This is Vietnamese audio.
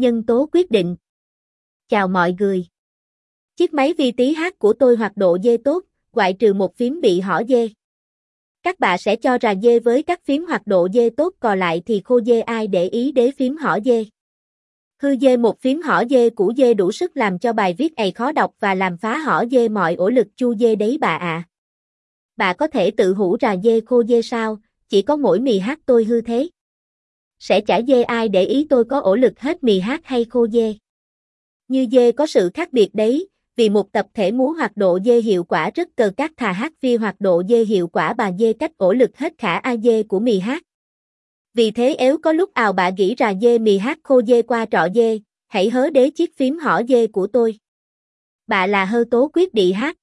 Nhân tố quyết định. Chào mọi người. Chiếc máy vi tí hát của tôi hoạt độ dê tốt, ngoại trừ một phím bị hỏ dê. Các bạn sẽ cho ra dê với các phím hoạt độ dê tốt còn lại thì khô dê ai để ý đế phím hỏ dê. Hư dê một phím hỏ dê củ dê đủ sức làm cho bài viết này khó đọc và làm phá hỏ dê mọi ổ lực chu dê đấy bà ạ. À. Bà có thể tự hủ ra dê khô dê sao, chỉ có mỗi mì hát tôi hư thế. Sẽ chả dê ai để ý tôi có ổ lực hết mì hát hay khô dê. Như dê có sự khác biệt đấy, vì một tập thể múa hoạt độ dê hiệu quả rất cờ các thà hát vi hoạt độ dê hiệu quả bà dê cách ổ lực hết khả a dê của mì hát. Vì thế éo có lúc ào bà nghĩ ra dê mì hát khô dê qua trọ dê, hãy hớ đế chiếc phím hỏ dê của tôi. Bà là hơ tố quyết bị hát,